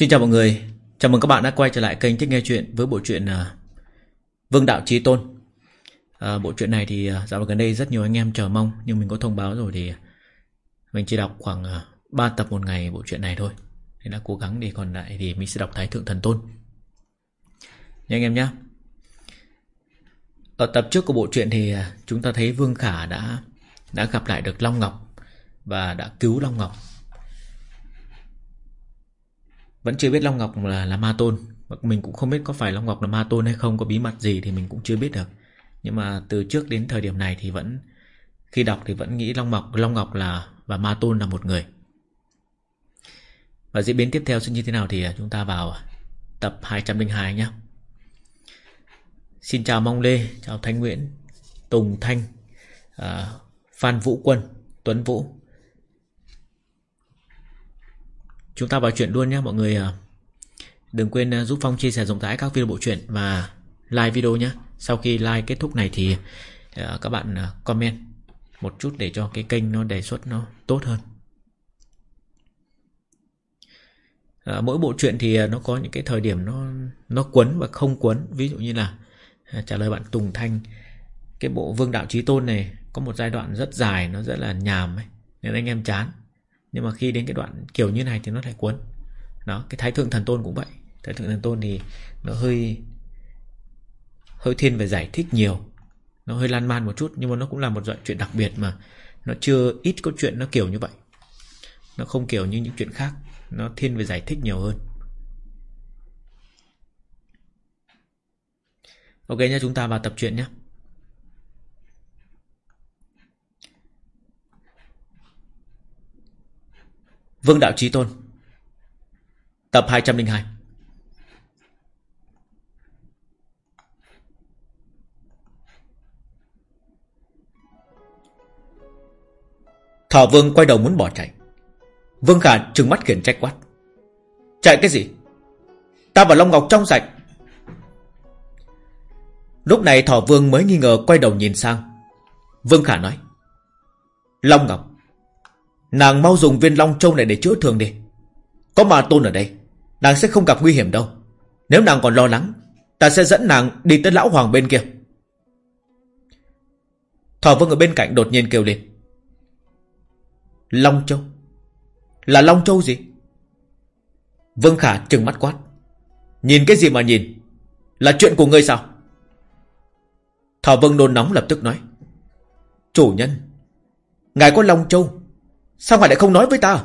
Xin chào mọi người, chào mừng các bạn đã quay trở lại kênh Thích Nghe Chuyện với bộ truyện à, Vương Đạo Chí Tôn. à, bộ truyện này thì à, dạo gần đây rất nhiều anh em chờ mong, nhưng mình có thông báo rồi thì à, mình chỉ đọc khoảng 3 tập một ngày bộ truyện này thôi. Nên đã cố gắng để còn lại thì mình sẽ đọc Thái Thượng Thần Tôn. Nha anh em nhé. Ở tập trước của bộ truyện thì chúng ta thấy Vương Khả đã đã gặp lại được Long Ngọc và đã cứu Long Ngọc vẫn chưa biết Long Ngọc là, là ma tôn. Mình cũng không biết có phải Long Ngọc là ma tôn hay không Có bí mật gì thì mình cũng chưa biết được. Nhưng mà từ trước đến thời điểm này thì vẫn Khi đọc thì vẫn nghĩ Long Ngọc Long Ngọc là và ma tôn là một người. Và diễn biến tiếp theo sẽ như thế nào thì à, chúng ta vào Tập 202 nhé. Xin chào Mong Lê Chào Thanh Nguyễn Tùng Thanh uh, Phan Vũ Quân Tuấn Vũ. Chúng ta vào chuyện luôn nhé mọi người. À. Đừng quên à, giúp Phong chia sẻ rộng rãi các video bộ truyện Và like video nhé. Sau khi like kết thúc này thì à, Các bạn comment Một chút để cho cái kênh nó đề xuất nó tốt hơn. À, Mỗi bộ truyện thì nó có những cái thời điểm nó nó quấn và không quấn. Ví dụ như là Trả lời bạn Tùng Thanh Cái bộ Vương Đạo Trí Tôn này Có một giai đoạn rất dài Nó rất là nhàm ấy Nên anh em chán nhưng mà khi đến cái đoạn kiểu như này thì nó lại cuốn. Đó, cái thái thượng thần tôn cũng vậy. Thái thượng thần tôn thì nó hơi hơi thiên về giải thích nhiều. Nó hơi lan man một chút, nhưng mà nó cũng là một loại chuyện đặc biệt mà. Nó chưa, ít có chuyện nó kiểu như vậy. Nó không kiểu như những chuyện khác. Nó thiên về giải thích nhiều hơn. Ok nha chúng ta vào tập truyện nhé Vương Đạo Trí Tôn. Tập 202 Thỏ Vương quay đầu muốn bỏ chạy. Vương Khả trừng mắt khiển trách quát. Chạy cái gì? Ta và Long Ngọc trong sạch. Lúc này Thỏ Vương mới nghi ngờ quay đầu nhìn sang. Vương Khả nói. Long Ngọc Nàng mau dùng viên long châu này để chữa thương đi. Có mà tôn ở đây, Nàng sẽ không gặp nguy hiểm đâu. Nếu nàng còn lo lắng, Ta sẽ dẫn nàng đi tới lão hoàng bên kia. Thỏ vương ở bên cạnh đột nhiên kêu lên. Long châu Là long châu gì? Vương Khả trừng mắt quát. Nhìn cái gì mà nhìn? Là chuyện của ngươi sao? Thỏ vương đồn nóng lập tức nói. Chủ nhân, Ngài có Long Châu Sao ngài lại không nói với ta?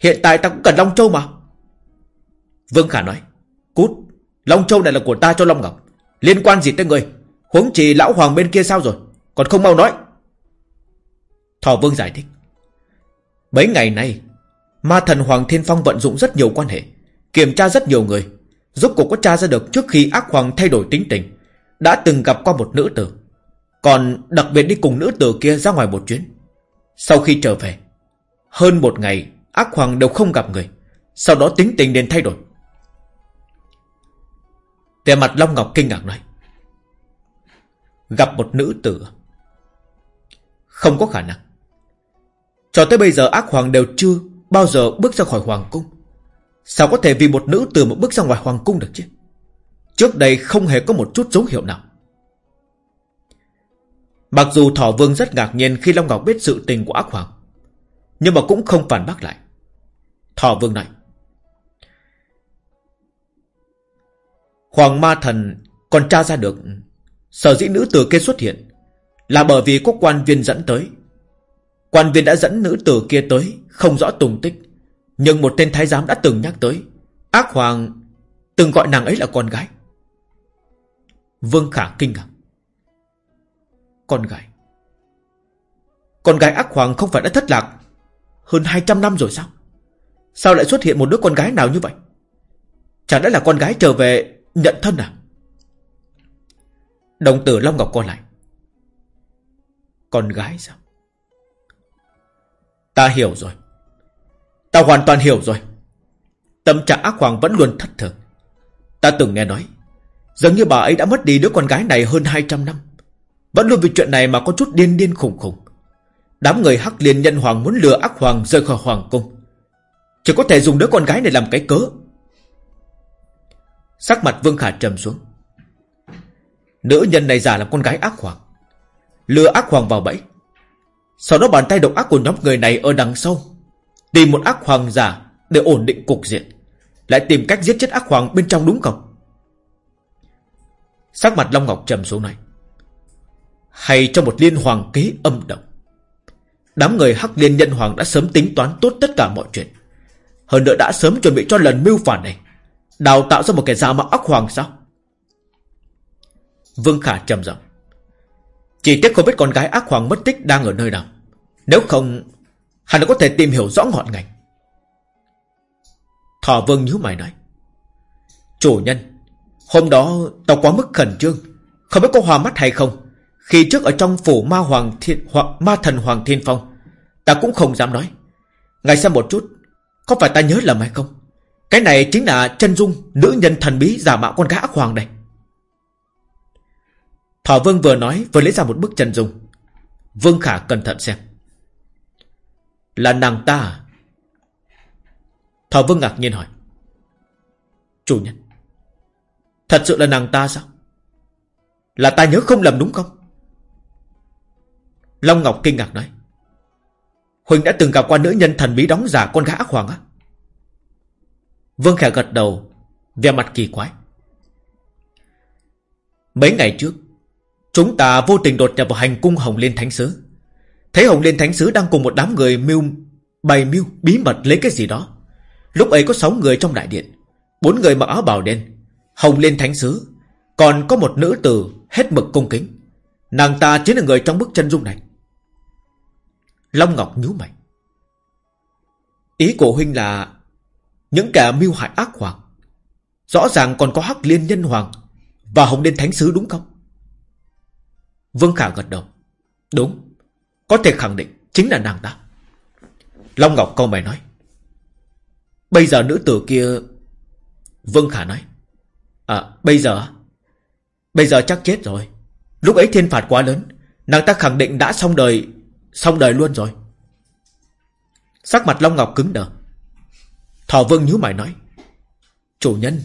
Hiện tại ta cũng cần Long Châu mà. Vương Khả nói, Cút, Long Châu này là của ta cho Long Ngọc. Liên quan gì tới người Huống chỉ lão hoàng bên kia sao rồi? Còn không mau nói. Thỏ Vương giải thích, Mấy ngày nay, Ma thần Hoàng Thiên Phong vận dụng rất nhiều quan hệ, Kiểm tra rất nhiều người. Rốt cuộc có tra ra được trước khi ác hoàng thay đổi tính tình, Đã từng gặp qua một nữ tử. Còn đặc biệt đi cùng nữ tử kia ra ngoài một chuyến. Sau khi trở về hơn một ngày, Ác hoàng đều không gặp người. Sau đó tính tình đến thay đổi. Về mặt Long Ngọc kinh ngạc nói, Gặp một nữ tử. Không có khả năng. Cho tới bây giờ ác hoàng đều chưa Bao giờ bước ra khỏi hoàng cung. Sao có thể vì một nữ tử mà bước ra ngoài hoàng cung được chứ? Trước đây không hề có một chút dấu hiệu nào. Mặc dù Thỏ Vương rất ngạc nhiên khi Long Ngọc biết sự tình của ác hoàng nhưng mà cũng không phản bác lại. Thọ vương này Hoàng ma thần còn tra ra được Sở dĩ nữ tử kia xuất hiện Là bởi vì có quan viên dẫn tới. Quan viên đã dẫn nữ tử kia tới, Không rõ tùng tích, Nhưng một tên thái giám đã từng nhắc tới. Ác hoàng từng gọi nàng ấy là con gái. Vương Khả kinh ngạc. Con gái. Con gái ác hoàng không phải đã thất lạc hơn 200 năm rồi sao? Sao lại xuất hiện một đứa con gái nào như vậy? Chẳng lẽ là con gái trở về Nhận thân à? Đồng tử Long Ngọc co lại. Con gái sao? Ta hiểu rồi. Ta hoàn toàn hiểu rồi. Tâm trạng ác hoàng vẫn luôn thất thường. Ta từng nghe nói Dường như bà ấy đã mất đi đứa con gái này hơn 200 năm. Vẫn luôn vì chuyện này mà có chút điên điên khủng khủng. Đám người Hắc Liên Nhân Hoàng muốn lừa ác hoàng rời khỏi hoàng cung. Chỉ có thể dùng đứa con gái này làm cái cớ. Sắc mặt Vương Khả trầm xuống. Nữ nhân này giả là con gái ác hoàng. Lừa ác hoàng vào bẫy. Sau đó bàn tay độc ác của nhóm người này ở đằng sau. Tìm một ác hoàng giả Để ổn định cục diện. Lại tìm cách giết chết ác hoàng bên trong đúng không? Sắc mặt Long Ngọc trầm xuống này Hay cho một liên hoàng kế âm độc. Đám người Hắc Liên Nhân Hoàng đã sớm tính toán tốt tất cả mọi chuyện. Hơn nữa đã sớm chuẩn bị cho lần mưu phản này. Đào tạo ra một kẻ giả mạo ác hoàng sao? Vương Khả trầm giọng. Chỉ tiếc không biết con gái ác hoàng mất tích đang ở nơi nào. Nếu không Hắn đã có thể tìm hiểu rõ ngọn ngành. Thỏ Vương nhíu mày nói. Chủ nhân, Hôm đó tao quá mức khẩn trương. Không biết có hòa mắt hay không, Khi trước ở trong phủ ma hoàng thiên hoặc ma thần hoàng thiên phong Ta cũng không dám nói. Ngài xem một chút, Có phải ta nhớ lầm hay không? Cái này chính là chân dung Nữ nhân thần bí giả mạo con gã ác hoàng này. Thỏ Vương vừa nói, vừa lấy ra một bức chân dung. Vương Khả cẩn thận xem. Là nàng ta à? Thỏ Vương ngạc nhiên hỏi. Chủ nhân, Thật sự là nàng ta sao? Là ta nhớ không lầm đúng không? Long Ngọc kinh ngạc nói. Huỳnh đã từng gặp qua nữ nhân thần bí đóng giả con gái ác hoàng á. Vương Khả gật đầu, vẻ mặt kỳ quái. Mấy ngày trước, Chúng ta vô tình đột nhập vào hành cung Hồng Liên Thánh Sứ. Thấy Hồng Liên Thánh Sứ đang cùng một đám người mưu, Bày mưu, bí mật lấy cái gì đó. Lúc ấy có sáu người trong đại điện, bốn người mặc áo bào đen. Hồng Liên Thánh Sứ, Còn có một nữ tử hết mực cung kính. Nàng ta chính là người trong bức chân dung này. Long Ngọc nhíu mày. Ý của huynh là Những kẻ mưu hại ác hoàng, Rõ ràng còn có Hắc Liên Nhân Hoàng Và Hồng Liên Thánh Sứ đúng không? Vương Khả gật đầu. Đúng, Có thể khẳng định chính là nàng ta. Long Ngọc câu mày nói. Bây giờ nữ tử kia, Vương Khả nói. À bây giờ? Bây giờ chắc chết rồi. Lúc ấy thiên phạt quá lớn, Nàng ta khẳng định đã xong đời Xong đời luôn rồi. Sắc mặt Long Ngọc cứng đờ. Thỏ Vương nhíu mày nói, Chủ nhân,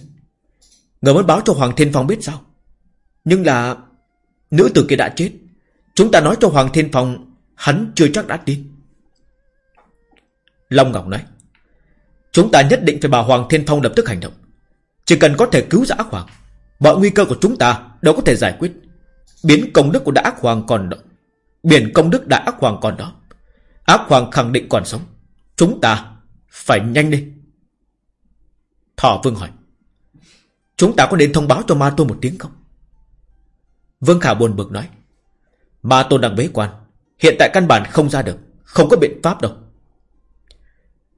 Người muốn báo cho Hoàng Thiên Phong biết sao? Nhưng là Nữ tử kia đã chết, Chúng ta nói cho Hoàng Thiên Phong Hắn chưa chắc đã tin. Long Ngọc nói, Chúng ta nhất định phải bảo Hoàng Thiên Phong lập tức hành động. Chỉ cần có thể cứu ra ác hoàng, Mọi nguy cơ của chúng ta đều có thể giải quyết. Biến công đức của đã ác hoàng còn Biển công đức đại ác hoàng còn đó. Ác hoàng khẳng định còn sống. Chúng ta phải nhanh lên Thỏ Vương hỏi. Chúng ta có nên thông báo cho Ma Tôn một tiếng không? Vương Khả buồn bực nói. Ma Tôn đang bế quan. Hiện tại căn bản không ra được. Không có biện pháp đâu.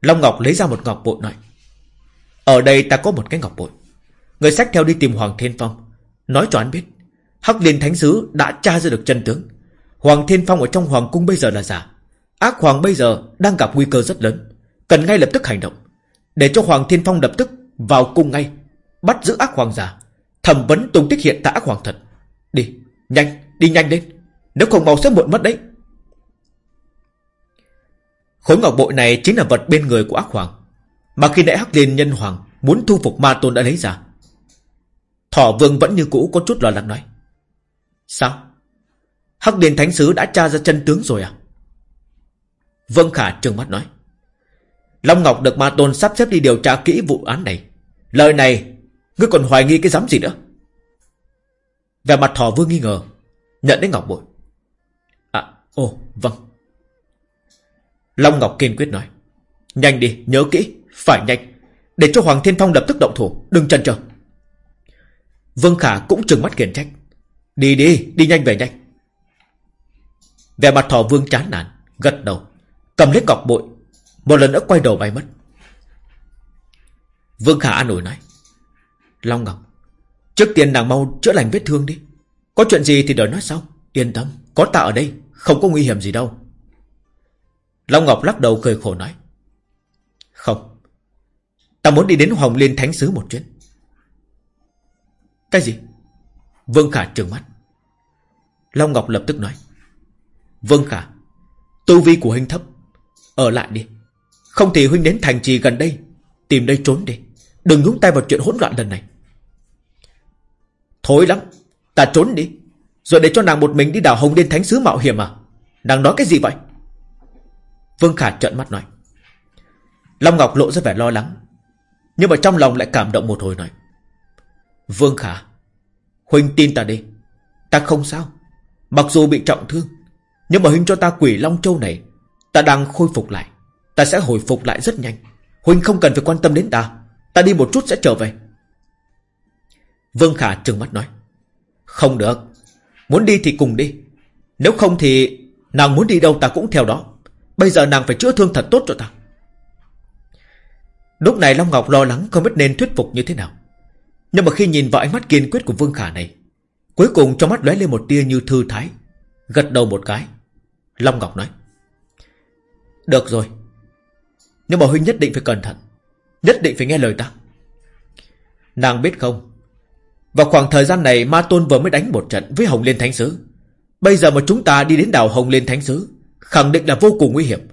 Long Ngọc lấy ra một ngọc bội nói. Ở đây ta có một cái ngọc bội. Người sách theo đi tìm Hoàng Thiên Phong. Nói cho anh biết. Hắc Liên Thánh Sứ đã tra ra được chân tướng. Hoàng Thiên Phong ở trong Hoàng Cung bây giờ là giả. Ác Hoàng bây giờ đang gặp nguy cơ rất lớn Cần ngay lập tức hành động. Để cho Hoàng Thiên Phong lập tức vào cung ngay Bắt giữ ác hoàng giả. Thẩm vấn tung tích hiện tại ác hoàng thật. Đi, nhanh, đi nhanh lên. Nếu không mau sẽ muộn mất đấy. Khối ngọc bội này chính là vật bên người của ác hoàng. Mà khi nãy Hắc Liên Nhân Hoàng Muốn thu phục ma tôn đã lấy ra Thỏ vương vẫn như cũ có chút lo lắng nói. Sao? Hắc Điền Thánh Sứ đã tra ra chân tướng rồi à? Vân Khả trừng mắt nói. Long Ngọc được ma tôn sắp xếp đi điều tra kỹ vụ án này. Lời này, Ngươi còn hoài nghi cái dám gì nữa? Về mặt thỏ vương nghi ngờ, Nhận đến Ngọc bội. À ồ vâng. Long Ngọc kiên quyết nói. Nhanh đi, nhớ kỹ, Phải nhanh. Để cho Hoàng Thiên Phong lập tức động thủ, Đừng chần chờ Vương Khả cũng trừng mắt khiển trách. Đi đi đi nhanh về nhanh. Về mặt thọ vương chán nản, Gật đầu, Cầm lấy ngọc bội, Một lần nữa quay đầu bay mất. Vương Khả an ủi nói, Long Ngọc, Trước tiên nàng mau chữa lành vết thương đi. Có chuyện gì thì đợi nói sau. Yên tâm, Có ta ở đây, Không có nguy hiểm gì đâu. Long Ngọc lắc đầu cười khổ nói, Không, Ta muốn đi đến Hồng Liên Thánh Sứ một chuyến. Cái gì? Vương Khả trừng mắt. Long Ngọc lập tức nói Vương Khả Tu vi của huynh thấp. Ở lại đi. Không thì huynh đến thành trì gần đây. Tìm đây trốn đi. Đừng nhúng tay vào chuyện hỗn loạn lần này. Thối lắm. Ta trốn đi. Rồi để cho nàng một mình đi đảo hồng liên thánh sứ mạo hiểm à? Nàng nói cái gì vậy? Vương Khả trợn mắt nói. Long Ngọc lộ ra vẻ lo lắng. Nhưng mà trong lòng lại cảm động một hồi nói. Vương Khả, Huynh tin ta đi. Ta không sao. Mặc dù bị trọng thương nhưng mà Huynh cho ta quỷ Long Châu này, Ta đang khôi phục lại. Ta sẽ hồi phục lại rất nhanh. Huynh không cần phải quan tâm đến ta. Ta đi một chút sẽ trở về. Vương Khả trừng mắt nói, Không được. Muốn đi thì cùng đi. Nếu không thì nàng muốn đi đâu ta cũng theo đó. Bây giờ nàng phải chữa thương thật tốt cho ta. Lúc này Long Ngọc lo lắng không biết nên thuyết phục như thế nào. Nhưng mà khi nhìn vào ánh mắt kiên quyết của Vương Khả này, Cuối cùng trong mắt lóe lên một tia như thư thái, Gật đầu một cái. Long Ngọc nói. Được rồi. Nhưng mà Huynh nhất định phải cẩn thận. Nhất định phải nghe lời ta. Nàng biết không? Vào khoảng thời gian này, Ma Tôn vừa mới đánh một trận với Hồng Liên Thánh Sứ. Bây giờ mà chúng ta đi đến đảo Hồng Liên Thánh Sứ, Khẳng định là vô cùng nguy hiểm.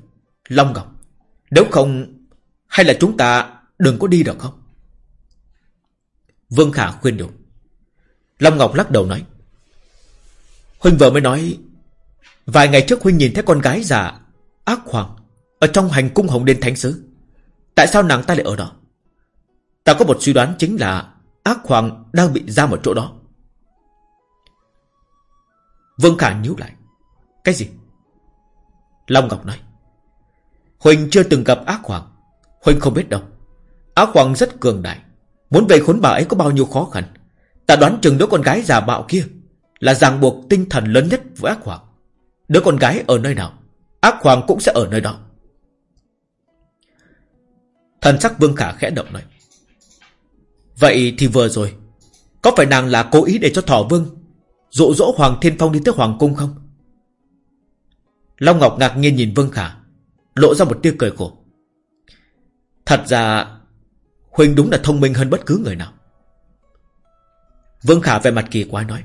Long Ngọc, Nếu không, Hay là chúng ta đừng có đi được không? Vương Khả khuyên đủ. Long Ngọc lắc đầu nói. Huynh vừa mới nói Vài ngày trước Huynh nhìn thấy con gái già, Ác Hoàng, Ở trong hành cung Hồng đền Thánh Sứ. Tại sao nàng ta lại ở đó? Ta có một suy đoán chính là Ác Hoàng đang bị giam ở chỗ đó. Vương Khả nhíu lại. Cái gì? Long Ngọc nói. Huỳnh chưa từng gặp ác hoàng. Huỳnh không biết đâu. Ác hoàng rất cường đại. Muốn về khốn bà ấy có bao nhiêu khó khăn. Ta đoán chừng đứa con gái già bạo kia Là ràng buộc tinh thần lớn nhất với ác hoàng. Đứa con gái ở nơi nào, Ác hoàng cũng sẽ ở nơi đó. Thần sắc Vương Khả khẽ động nói Vậy thì vừa rồi, Có phải nàng là cố ý để cho Thỏ Vương Dụ dỗ Hoàng Thiên Phong đi tới Hoàng Cung không? Long Ngọc ngạc nhiên nhìn Vương Khả, Lộ ra một tia cười khổ. Thật ra Huynh đúng là thông minh hơn bất cứ người nào. Vương Khả về mặt kỳ quái nói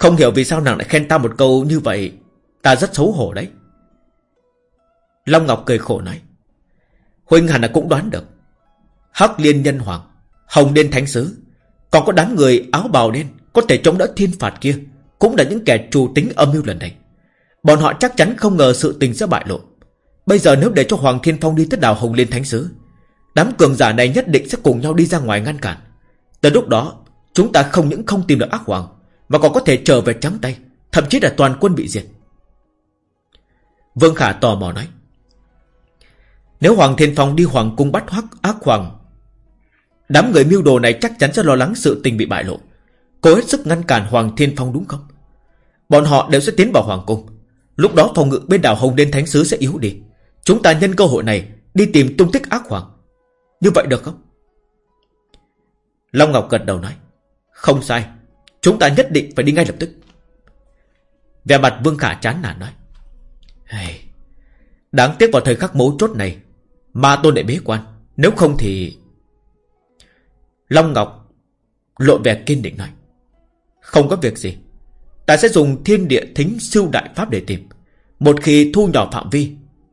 không hiểu vì sao nàng lại khen ta một câu như vậy. Ta rất xấu hổ đấy. Long Ngọc cười khổ nói. Huynh hẳn là cũng đoán được. Hắc liên nhân hoàng, Hồng đen thánh sứ Còn có đám người áo bào đen, Có thể chống đỡ thiên phạt kia, Cũng là những kẻ trù tính âm mưu lần này. Bọn họ chắc chắn không ngờ sự tình sẽ bại lộ. Bây giờ nếu để cho Hoàng Thiên Phong đi tới đảo Hồng Liên Thánh Sứ, Đám cường giả này nhất định sẽ cùng nhau đi ra ngoài ngăn cản. Tới lúc đó, Chúng ta không những không tìm được ác hoàng mà còn có thể trở về trắng tay, Thậm chí là toàn quân bị diệt. Vương Khả tò mò nói, Nếu Hoàng Thiên Phong đi Hoàng Cung bắt hoắc ác hoàng, Đám người mưu đồ này chắc chắn sẽ lo lắng sự tình bị bại lộ. Cố hết sức ngăn cản Hoàng Thiên Phong đúng không? Bọn họ đều sẽ tiến vào Hoàng Cung. Lúc đó phòng ngự bên đảo Hồng Đen Thánh Sứ sẽ yếu đi. Chúng ta nhân cơ hội này Đi tìm tung tích ác hoàng. Như vậy được không? Long Ngọc gật đầu nói, Không sai. Chúng ta nhất định phải đi ngay lập tức. Về mặt Vương Khả chán nản nói. Hey, Đáng tiếc vào thời khắc mấu chốt này Mà tôn đệ bế quan Nếu không thì Long Ngọc Lộ vẻ kiên định nói. Không có việc gì Ta sẽ dùng thiên địa thính siêu đại pháp để tìm. Một khi thu nhỏ phạm vi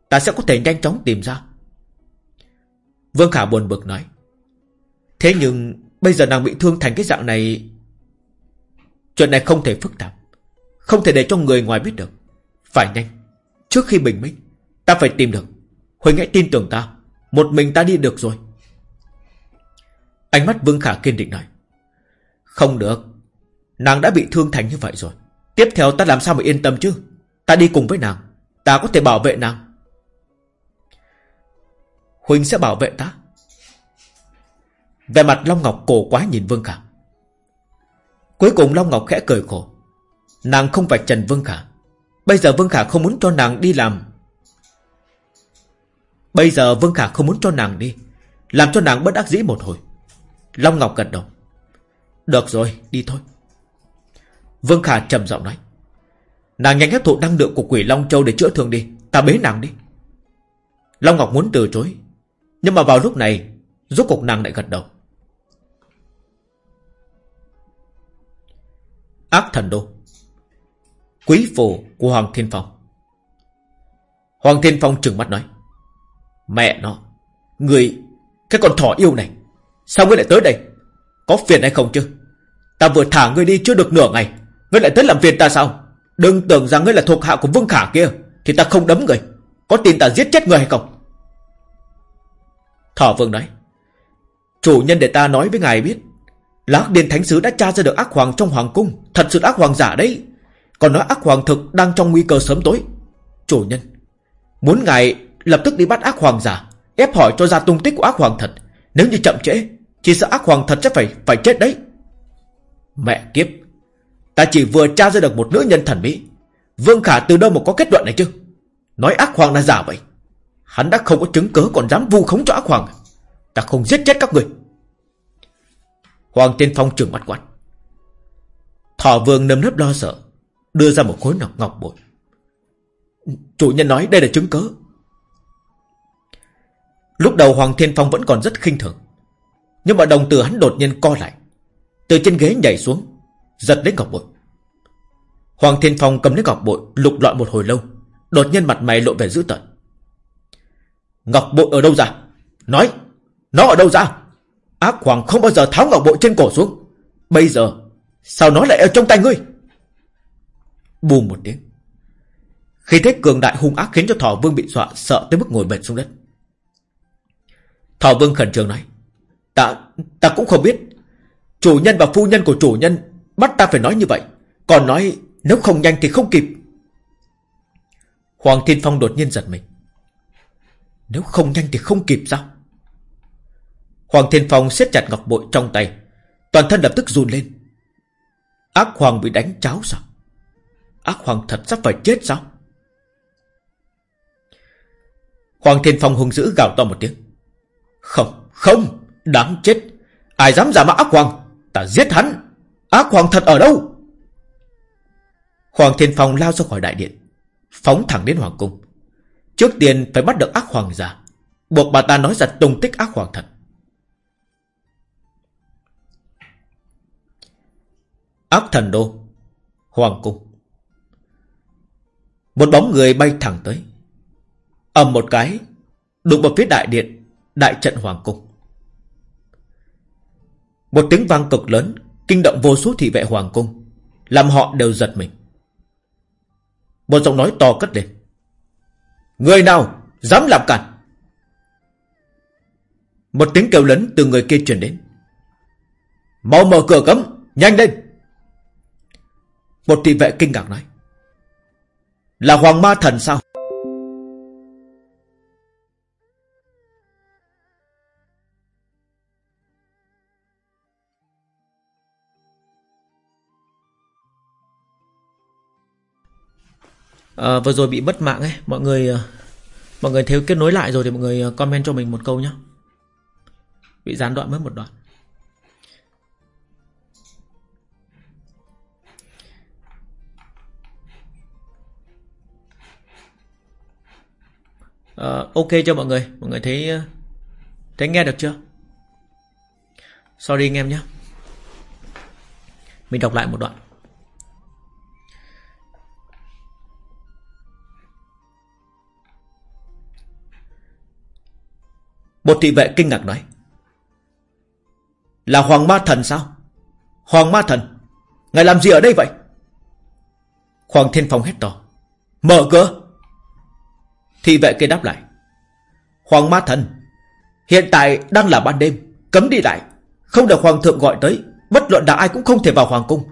Ta sẽ có thể nhanh chóng tìm ra. Vương Khả buồn bực nói. Thế nhưng Bây giờ nàng bị thương thành cái dạng này Chuyện này không thể phức tạp. Không thể để cho người ngoài biết được. Phải nhanh. Trước khi bình minh, Ta phải tìm được. Huỳnh hãy tin tưởng ta. Một mình ta đi được rồi. Ánh mắt Vương Khả kiên định nói. Không được. Nàng đã bị thương thành như vậy rồi. Tiếp theo ta làm sao mà yên tâm chứ? Ta đi cùng với nàng. Ta có thể bảo vệ nàng. Huỳnh sẽ bảo vệ ta. Về mặt Long Ngọc cổ quá nhìn Vương Khả. Cuối cùng Long Ngọc khẽ cười khổ. Nàng không vạch trần Vương Khả. Bây giờ Vương Khả không muốn cho nàng đi làm. Bây giờ Vương Khả không muốn cho nàng đi Làm cho nàng bất đắc dĩ một hồi. Long Ngọc gật đầu. Được rồi, đi thôi. Vương Khả trầm giọng nói. Nàng nhanh hấp thụ năng lượng của quỷ Long Châu để chữa thương đi. Ta bế nàng đi. Long Ngọc muốn từ chối. Nhưng mà vào lúc này Rốt cục nàng lại gật đầu. Ác thần đô. Quý phổ của Hoàng Thiên Phong. Hoàng Thiên Phong trừng mắt nói, Mẹ nó, Người, Cái con thỏ yêu này, Sao ngươi lại tới đây? Có phiền hay không chứ? Ta vừa thả ngươi đi chưa được nửa ngày, Ngươi lại tới làm phiền ta sao? Đừng tưởng rằng ngươi là thuộc hạ của Vương Khả kia, Thì ta không đấm ngươi Có tin ta giết chết ngươi hay không? Thỏ Vương nói, Chủ nhân để ta nói với ngài biết là Điền Thánh Sứ đã tra ra được ác hoàng trong hoàng cung. Thật sự ác hoàng giả đấy. Còn nói ác hoàng thực đang trong nguy cơ sớm tối. Chủ nhân, Muốn ngài lập tức đi bắt ác hoàng giả, Ép hỏi cho ra tung tích của ác hoàng thật. Nếu như chậm trễ, Chỉ sợ ác hoàng thật sẽ phải phải chết đấy. Mẹ kiếp, Ta chỉ vừa tra ra được một nữ nhân thần mỹ Vương Khả từ đâu mà có kết luận này chứ? Nói ác hoàng là giả vậy. Hắn đã không có chứng cớ còn dám vu khống cho ác hoàng. Ta không giết chết các người. Hoàng Tiên Phong trừng mắt quát. Thỏ vương nâm nấp lo sợ, Đưa ra một khối ngọc ngọc bội. Chủ nhân nói đây là chứng cớ Lúc đầu Hoàng Thiên Phong vẫn còn rất khinh thường, Nhưng mà đồng tử hắn đột nhiên co lại, Từ trên ghế nhảy xuống, Giật lấy ngọc bội. Hoàng Thiên Phong cầm lấy ngọc bội, Lục lọi một hồi lâu, Đột nhiên mặt mày lộ vẻ dữ tợn. Ngọc bội ở đâu ra? Nói, Nó ở đâu ra? Ác Hoàng không bao giờ tháo ngọc bội trên cổ xuống. Bây giờ Sao nó lại ở trong tay ngươi? Bùm một tiếng. Khi thế cường đại hung ác khiến cho Thỏ Vương bị dọa Sợ tới mức ngồi bệt xuống đất. Thỏ Vương khẩn trương nói Ta, ta cũng không biết. Chủ nhân và phu nhân của chủ nhân Bắt ta phải nói như vậy. Còn nói nếu không nhanh thì không kịp. Hoàng Thiên Phong đột nhiên giật mình. Nếu không nhanh thì không kịp sao? Hoàng Thiên Phong siết chặt ngọc bội trong tay. Toàn thân lập tức run lên. Ác Hoàng bị đánh cháo sao? Ác Hoàng thật sắp phải chết sao? Hoàng Thiên Phong hung dữ gào to một tiếng. Không, không, đáng chết. Ai dám giả mạo ác hoàng? Ta giết hắn. Ác hoàng thật ở đâu? Hoàng Thiên Phong lao ra khỏi đại điện Phóng thẳng đến Hoàng Cung. Trước tiên phải bắt được ác hoàng giả Buộc bà ta nói ra tung tích ác hoàng thật. Ác thần đô, Hoàng Cung. Một bóng người bay thẳng tới. Ầm một cái, Đụng vào phía đại điện, Đại trận Hoàng Cung. Một tiếng vang cực lớn, Kinh động vô số thị vệ Hoàng Cung, Làm họ đều giật mình. Một giọng nói to cất lên. Người nào dám làm cản? Một tiếng kêu lớn từ người kia truyền đến. Mau mở cửa cấm, Nhanh lên! Một thị vệ kinh ngạc nói Là Hoàng Ma Thần sao? À, vừa rồi bị mất mạng ấy. Mọi người ờ, mọi người thiếu kết nối lại rồi thì mọi người ờ, comment cho mình một câu nhé bị gián đoạn mất một đoạn. Uh, ok cho mọi người mọi người thấy ờ, thấy nghe được chưa sorry anh em nhé mình đọc lại một đoạn Một thị vệ kinh ngạc nói. Là Hoàng Ma Thần sao? Hoàng Ma Thần? Ngài làm gì ở đây vậy? Hoàng Thiên Phong hét to. Mở cửa! Thị vệ kia đáp lại. Hoàng Ma Thần, hiện tại đang là ban đêm, cấm đi lại. Không được Hoàng thượng gọi tới, bất luận là ai cũng không thể vào Hoàng cung.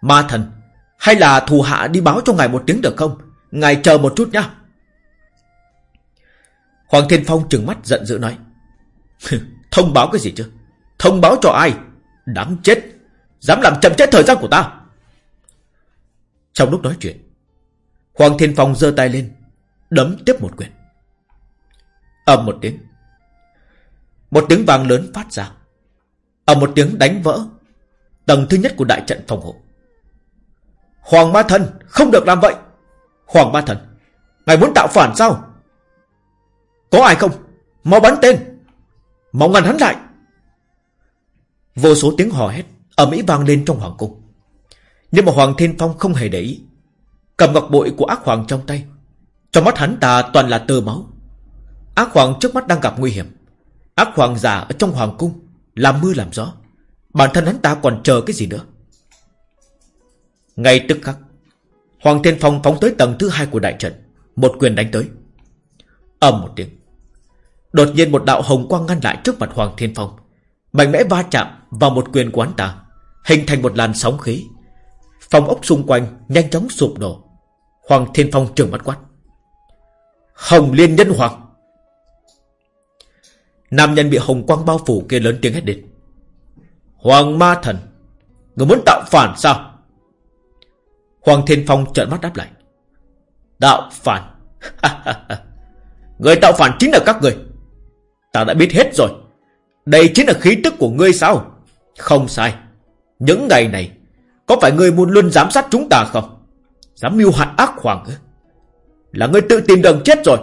Ma Thần, hay là thù hạ đi báo cho ngài một tiếng được không? Ngài chờ một chút nhá. Hoàng Thiên Phong trừng mắt giận dữ nói. Thông báo cái gì chứ Thông báo cho ai Đáng chết Dám làm chậm chết thời gian của ta Trong lúc nói chuyện Hoàng Thiên Phong giơ tay lên Đấm tiếp một quyền. Ầm một tiếng. Một tiếng vang lớn phát ra. Ầm một tiếng đánh vỡ Tầng thứ nhất của đại trận phòng hộ. Hoàng Ma Thần, Không được làm vậy. Hoàng Ma Thần, Ngài muốn tạo phản sao? Có ai không? Mau bắn tên. Mau ngăn hắn lại. Vô số tiếng hò hét ở Mỹ vang lên trong hoàng cung. Nhưng mà Hoàng Thiên Phong không hề để ý. Cầm ngọc bội của ác hoàng trong tay trong mắt hắn ta toàn là tơ máu. Ác hoàng trước mắt đang gặp nguy hiểm. Ác hoàng già ở trong hoàng cung Làm mưa làm gió. Bản thân hắn ta còn chờ cái gì nữa? Ngay tức khắc, Hoàng Thiên Phong phóng tới tầng thứ hai của đại trận, Một quyền đánh tới. Ầm một tiếng, Đột nhiên một đạo hồng quang ngăn lại trước mặt Hoàng Thiên Phong, Mạnh mẽ va chạm vào một quyền của hắn ta, Hình thành một làn sóng khí. Phòng ốc xung quanh nhanh chóng sụp đổ. Hoàng Thiên Phong trừng mắt quát. Hồng Liên Nhân Hoàng. Nam nhân bị hồng quang bao phủ kia lớn tiếng hét đến. Hoàng Ma Thần, Người muốn tạo phản sao? Hoàng Thiên Phong trợn mắt đáp lại. Tạo phản? Người tạo phản chính là các người. Ta đã biết hết rồi. Đây chính là khí tức của ngươi sao? Không sai. Những ngày này, Có phải ngươi muốn luôn giám sát chúng ta không? Dám mưu hại ác hoàng là ngươi tự tìm đường chết rồi.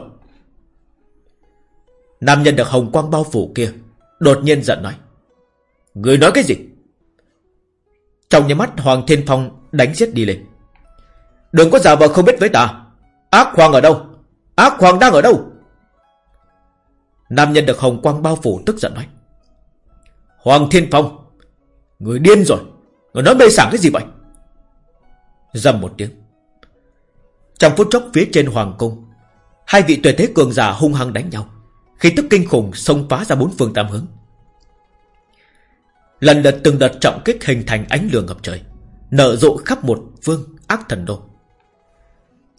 Nam nhân được hồng quang bao phủ kia, Đột nhiên giận nói. Người nói cái gì? Trong nhà mắt Hoàng Thiên Phong đánh giết đi lên. Đừng có giả vờ không biết với ta. Ác hoàng ở đâu? Ác hoàng đang ở đâu? Nam nhân được hồng quang bao phủ tức giận nói. Hoàng Thiên Phong, Người điên rồi. Người nói mê sảng cái gì vậy? Dầm một tiếng. Trong phút chốc phía trên hoàng cung, Hai vị tuyệt thế cường giả hung hăng đánh nhau Khi tức kinh khủng xông phá ra bốn phương tam hướng. Lần lượt từng đợt trọng kích hình thành ánh lửa ngập trời, Nở rộ khắp một phương ác thần đô.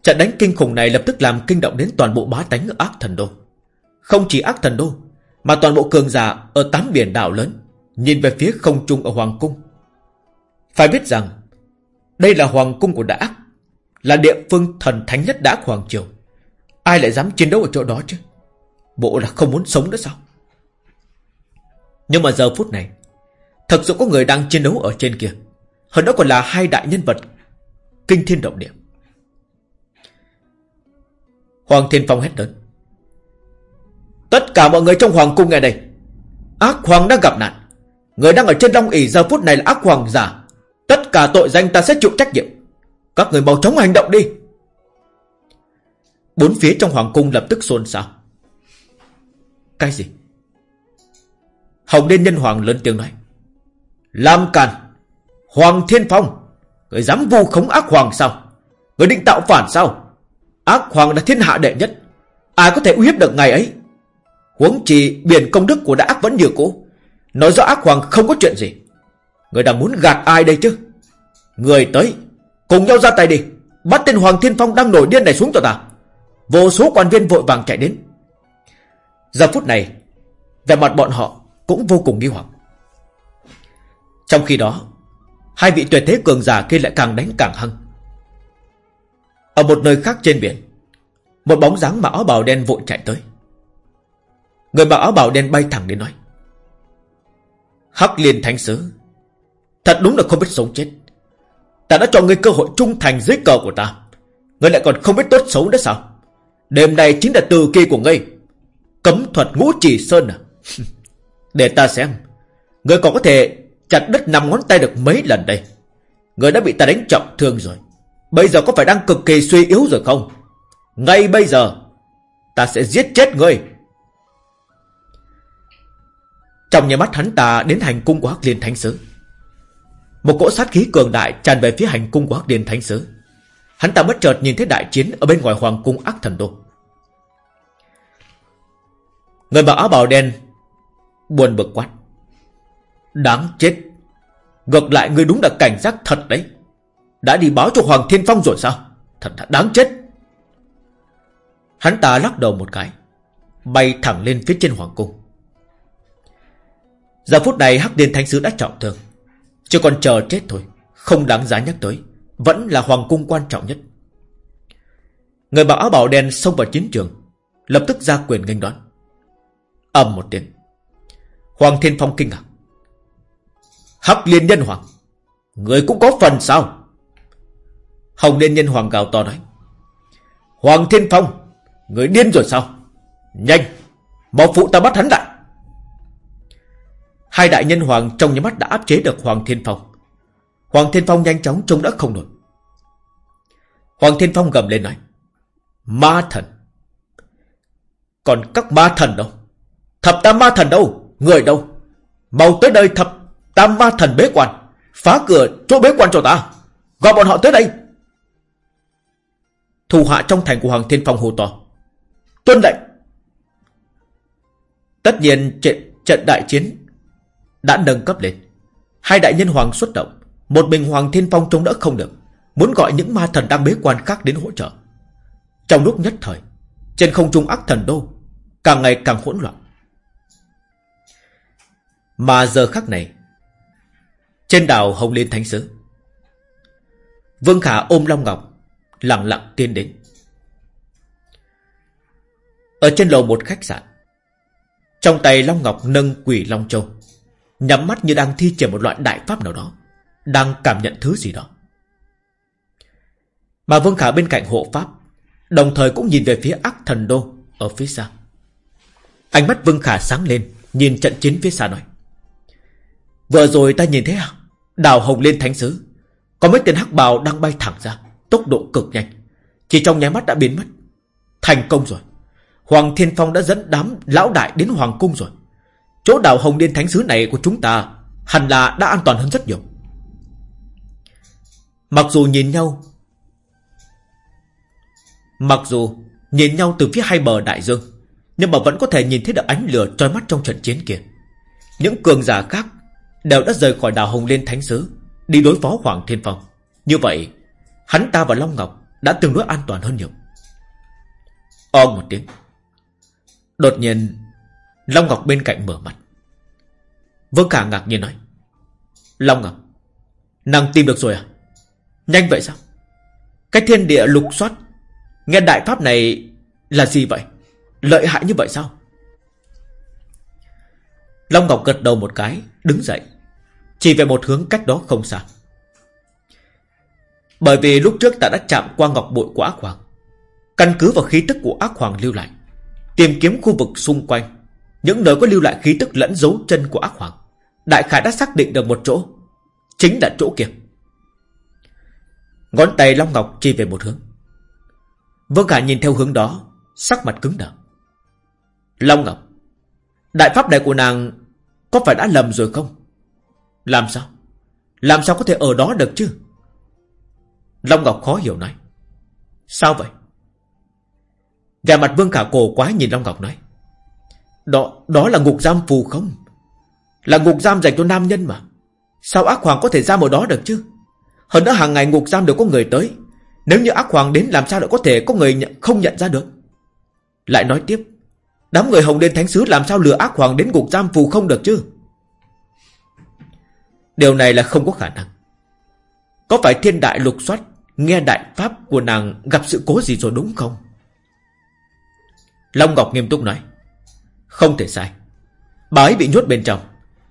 Trận đánh kinh khủng này lập tức làm kinh động đến toàn bộ bá tánh ở ác thần đô. Không chỉ ác thần đô, Mà toàn bộ cường giả ở tám biển đảo lớn, Nhìn về phía không trung ở Hoàng Cung. Phải biết rằng, Đây là Hoàng Cung của đại ác là địa phương thần thánh nhất Đã Hoàng Triều Ai lại dám chiến đấu ở chỗ đó chứ? Bộ là không muốn sống nữa sao? Nhưng mà giờ phút này, Thật sự có người đang chiến đấu ở trên kia. Hơn đó còn là hai đại nhân vật Kinh thiên động địa. Hoàng Thiên Phong hét lớn. Tất cả mọi người trong Hoàng cung nghe đây. Ác Hoàng đang gặp nạn. Người đang ở trên Long ỉ giờ phút này là ác Hoàng giả. Tất cả tội danh ta sẽ chịu trách nhiệm. Các người mau chóng hành động đi. Bốn phía trong Hoàng cung lập tức xôn xao. Cái gì? Hồng Đen Nhân Hoàng lớn tiếng nói. Làm càn, Hoàng Thiên Phong, Người dám vu khống ác hoàng sao? Người định tạo phản sao? Ác hoàng là thiên hạ đệ nhất. Ai có thể uy hiếp được ngày ấy? Huống chi biển công đức của đã ác vẫn như cũ. Nói rõ ác hoàng không có chuyện gì. Người đang muốn gạt ai đây chứ? Người tới. Cùng nhau ra tay đi. Bắt tên Hoàng Thiên Phong đang nổi điên này xuống cho ta. Vô số quan viên vội vàng chạy đến. Giờ phút này Về mặt bọn họ cũng vô cùng nghi hoặc. Trong khi đó, Hai vị tuyệt thế cường giả kia lại càng đánh càng hăng. Ở một nơi khác trên biển, Một bóng dáng mặc áo bào đen vội chạy tới. Người mặc áo bào đen bay thẳng đến nói, Hắc liên thánh sứ, Thật đúng là không biết sống chết. Ta đã cho ngươi cơ hội trung thành dưới cờ của ta. Ngươi lại còn không biết tốt xấu nữa sao? Đêm nay chính là từ kỳ của ngươi. Cấm thuật ngũ chỉ sơn à? Để ta xem. Ngươi còn có thể chặt đứt nằm ngón tay được mấy lần đây? Ngươi đã bị ta đánh trọng thương rồi. Bây giờ có phải đang cực kỳ suy yếu rồi không? Ngay bây giờ, Ta sẽ giết chết ngươi. Trong nhà mắt hắn ta đến hành cung của Hắc Liên Thánh Sứ. Một cỗ sát khí cường đại tràn về phía hành cung của Hắc Liên Thánh Sứ. Hắn ta bất chợt nhìn thấy đại chiến Ở bên ngoài Hoàng cung ác thần đô. Người mặc áo bào đen Buồn bực quát. Đáng chết. Ngược lại người đúng là cảnh giác thật đấy. Đã đi báo cho Hoàng Thiên Phong rồi sao? Thật là đáng chết. Hắn ta lắc đầu một cái, Bay thẳng lên phía trên Hoàng Cung. Giờ phút này Hắc Điên Thánh Sứ đã trọng thương. Chứ còn chờ chết thôi, Không đáng giá nhắc tới, Vẫn là Hoàng Cung quan trọng nhất. Người mặc áo bảo đen xông vào chiến trường, Lập tức ra quyền nghênh đón. Ầm một tiếng, Hoàng Thiên Phong kinh ngạc. Hắc Liên Nhân Hoàng, Người cũng có phần sao? Hồng Liên Nhân Hoàng gào to nói. Hoàng Thiên Phong, Người điên rồi sao? Nhanh, Mau phụ ta bắt hắn lại. Hai đại nhân hoàng trong nhà mắt đã áp chế được Hoàng Thiên Phong. Hoàng Thiên Phong nhanh chóng trông đã không nổi. Hoàng Thiên Phong gầm lên nói Ma thần! Còn các ma thần đâu? Thập tam ma thần đâu? Người đâu? Mau tới đây thập tam ma thần bế quan Phá cửa chỗ bế quan cho ta. Gọi bọn họ tới đây. Thủ hạ trong thành của Hoàng Thiên Phong hô to Tuân lệnh! Tất nhiên trận, trận đại chiến đã nâng cấp lên. Hai đại nhân hoàng xuất động, Một mình Hoàng Thiên Phong trông đỡ không được, Muốn gọi những ma thần đang bế quan khác đến hỗ trợ. Trong lúc nhất thời, Trên không trung ác thần đô, Càng ngày càng hỗn loạn. Mà giờ khắc này, Trên đảo Hồng Liên Thánh Sứ, Vương Khả ôm Long Ngọc, Lặng lặng tiến đến. Ở trên lầu một khách sạn, Trong tay Long Ngọc nâng quỷ Long Châu. Nhắm mắt như đang thi triển một loại đại pháp nào đó, Đang cảm nhận thứ gì đó. Mà Vương Khả bên cạnh hộ pháp, Đồng thời cũng nhìn về phía ác thần đô Ở phía xa. Ánh mắt Vương Khả sáng lên, Nhìn trận chiến phía xa nói, Vừa rồi ta nhìn thấy à? Đào hồng lên thánh sứ, Có mấy tên hắc bào đang bay thẳng ra, Tốc độ cực nhanh. Chỉ trong nháy mắt đã biến mất, Thành công rồi. Hoàng Thiên Phong đã dẫn đám lão đại đến Hoàng Cung rồi. Chỗ đảo Hồng Liên Thánh Sứ này của chúng ta Hẳn là đã an toàn hơn rất nhiều. Mặc dù nhìn nhau, Mặc dù nhìn nhau từ phía hai bờ đại dương, Nhưng mà vẫn có thể nhìn thấy được ánh lửa trói mắt trong trận chiến kia. Những cường giả khác Đều đã rời khỏi đảo Hồng Liên Thánh Sứ, Đi đối phó Hoàng Thiên Phong. Như vậy, Hắn ta và Long Ngọc Đã tương đối an toàn hơn nhiều. O một tiếng, Đột nhiên Long Ngọc bên cạnh mở mặt. Vương Khả ngạc nhiên nói, Long Ngọc, Nàng tìm được rồi à? Nhanh vậy sao? Cái thiên địa lục soát, Nghe đại pháp này là gì vậy? Lợi hại như vậy sao? Long Ngọc gật đầu một cái, Đứng dậy. Chỉ về một hướng cách đó không xa. Bởi vì lúc trước ta đã chạm qua ngọc bội của ác hoàng, Căn cứ vào khí tức của ác hoàng lưu lại, Tìm kiếm khu vực xung quanh những nơi có lưu lại khí tức lẫn dấu chân của ác hoàng. Đại khải đã xác định được một chỗ. Chính là chỗ kia. Ngón tay Long Ngọc chỉ về một hướng. Vương Khả nhìn theo hướng đó, Sắc mặt cứng đờ. Long Ngọc, Đại pháp này của nàng Có phải đã lầm rồi không? Làm sao? Làm sao có thể ở đó được chứ? Long Ngọc khó hiểu nói. Sao vậy? Vẻ mặt Vương Khả cổ quá nhìn Long Ngọc nói đó, đó là ngục giam phù không? Là ngục giam dành cho nam nhân mà. Sao ác hoàng có thể ra ở đó được chứ? Hơn nữa hàng ngày ngục giam đều có người tới. Nếu như ác hoàng đến làm sao lại có thể có người nhận, không nhận ra được? Lại nói tiếp. Đám người hồng đen thánh sứ làm sao lừa ác hoàng đến ngục giam phù không được chứ? Điều này là không có khả năng. Có phải thiên đại lục soát nghe đại pháp của nàng gặp sự cố gì rồi đúng không? Long Ngọc nghiêm túc nói. Không thể sai. Bà ấy bị nhốt bên trong.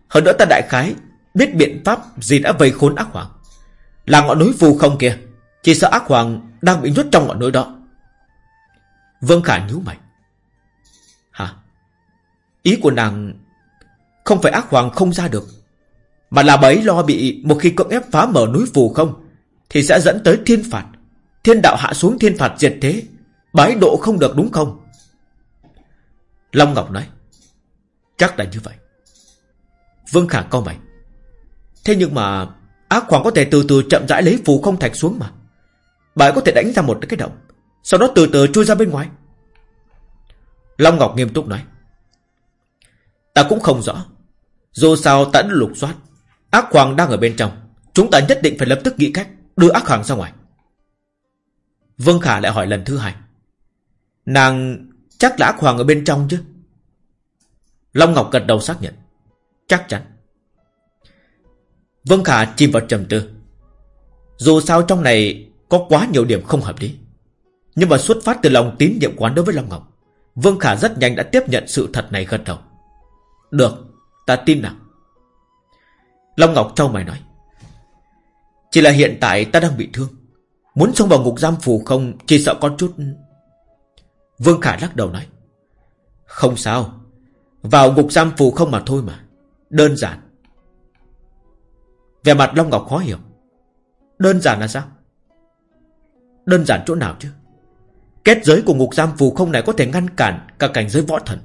Hơn nữa ta đại khái Biết biện pháp gì đã vây khốn ác hoàng. Là ngọn núi phù không kia, Chỉ sợ ác hoàng đang bị nhốt trong ngọn núi đó. Vương Khả nhíu mày. Hả? Ý của nàng Không phải ác hoàng không ra được, Mà là bấy lo bị Một khi cưỡng ép phá mở núi phù không, Thì sẽ dẫn tới thiên phạt. Thiên đạo hạ xuống thiên phạt diệt thế Bái độ không được đúng không? Long Ngọc nói, Chắc là như vậy. Vương Khả co mày, Thế nhưng mà Ác hoàng có thể từ từ chậm rãi lấy phù không thạch xuống mà. Bà có thể đánh ra một cái động, Sau đó từ từ chui ra bên ngoài. Long Ngọc nghiêm túc nói, Ta cũng không rõ, Dù sao ta đã lục soát, Ác hoàng đang ở bên trong, Chúng ta nhất định phải lập tức nghĩ cách Đưa ác hoàng ra ngoài. Vương Khả lại hỏi lần thứ hai, Nàng chắc là ác hoàng ở bên trong chứ Long Ngọc gật đầu xác nhận. Chắc chắn. Vương Khả chìm vào trầm tư. Dù sao trong này có quá nhiều điểm không hợp lý. Nhưng mà xuất phát từ lòng tín nhiệm quán đối với Long Ngọc. Vương Khả rất nhanh đã tiếp nhận sự thật này gật đầu. Được, ta tin nào. Long Ngọc trao mày nói. Chỉ là hiện tại ta đang bị thương. Muốn xông vào ngục giam phù không Chỉ sợ có chút Vương Khả lắc đầu nói, Không sao, vào ngục giam phù không mà thôi mà, Đơn giản. Về mặt Long Ngọc khó hiểu, Đơn giản là sao? Đơn giản chỗ nào chứ? Kết giới của ngục giam phù không này Có thể ngăn cản cả cảnh giới võ thần.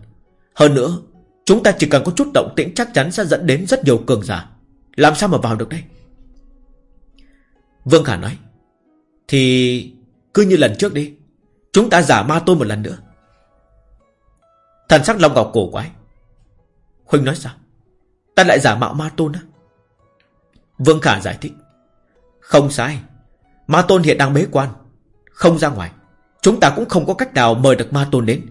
Hơn nữa, Chúng ta chỉ cần có chút động tĩnh chắc chắn sẽ dẫn đến rất nhiều cường giả. Làm sao mà vào được đây? Vương Khả nói, Thì cứ như lần trước đi Chúng ta giả ma tôn một lần nữa. Thần sắc Long Ngọc cổ quái. Huynh nói sao? Ta lại giả mạo ma tôn á. Vương Khả giải thích. Không sai. Ma tôn hiện đang bế quan. Không ra ngoài. Chúng ta cũng không có cách nào mời được ma tôn đến.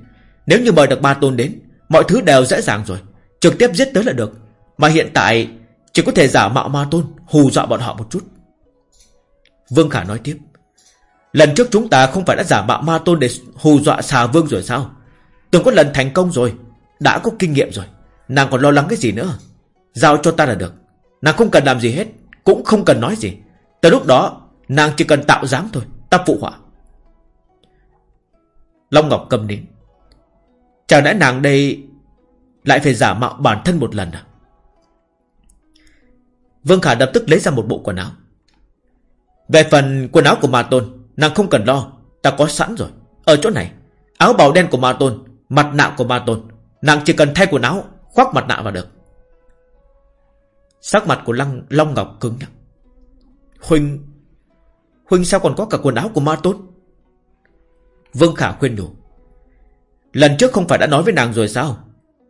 Nếu như mời được ma tôn đến, Mọi thứ đều dễ dàng rồi. Trực tiếp giết tới là được. Mà hiện tại, Chỉ có thể giả mạo ma tôn, Hù dọa bọn họ một chút. Vương Khả nói tiếp. Lần trước chúng ta không phải đã giả mạo ma tôn Để hù dọa xà vương rồi sao? Từng có lần thành công rồi, Đã có kinh nghiệm rồi. Nàng còn lo lắng cái gì nữa? Giao cho ta là được. Nàng không cần làm gì hết, Cũng không cần nói gì. Tới lúc đó, Nàng chỉ cần tạo dáng thôi, Ta phụ họa. Long Ngọc cầm nín. Chẳng lẽ nàng đây Lại phải giả mạo bản thân một lần à? Vương Khả lập tức lấy ra một bộ quần áo. Về phần quần áo của Ma Tôn Nàng không cần lo Ta có sẵn rồi. Ở chỗ này Áo bào đen của Ma Tôn Mặt nạ của Ma Tôn. Nàng chỉ cần thay quần áo Khoác mặt nạ vào được. Sắc mặt của Lăng, Long Ngọc cứng nhắc. Huynh Huynh sao còn có cả quần áo của Ma Tôn? Vương Khả khuyên nhủ. Lần trước không phải đã nói với nàng rồi sao?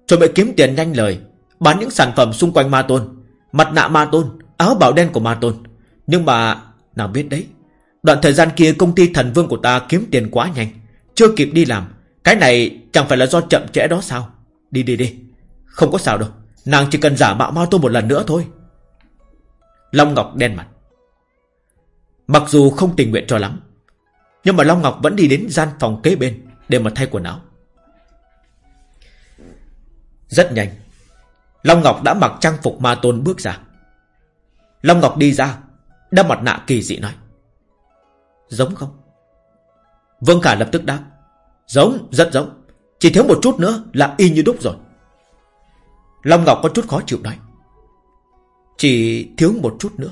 Chuẩn bị kiếm tiền nhanh lời Bán những sản phẩm xung quanh Ma Tôn Mặt nạ Ma Tôn Áo bảo đen của Ma Tôn. Nhưng mà Nàng biết đấy Đoạn thời gian kia công ty thần vương của ta kiếm tiền quá nhanh. Chưa kịp đi làm, Cái này chẳng phải là do chậm trễ đó sao? Đi đi đi. Không có sao đâu. Nàng chỉ cần giả mạo Ma Tôn một lần nữa thôi. Long Ngọc đen mặt. Mặc dù không tình nguyện cho lắm, Nhưng mà Long Ngọc vẫn đi đến gian phòng kế bên Để mà thay quần áo. Rất nhanh, Long Ngọc đã mặc trang phục ma tôn bước ra. Long Ngọc đi ra, Đeo mặt nạ kỳ dị nói. Giống không? Vương Khả lập tức đáp. Giống, rất giống. Chỉ thiếu một chút nữa là y như đúc rồi. Long Ngọc có chút khó chịu nói. Chỉ thiếu một chút nữa.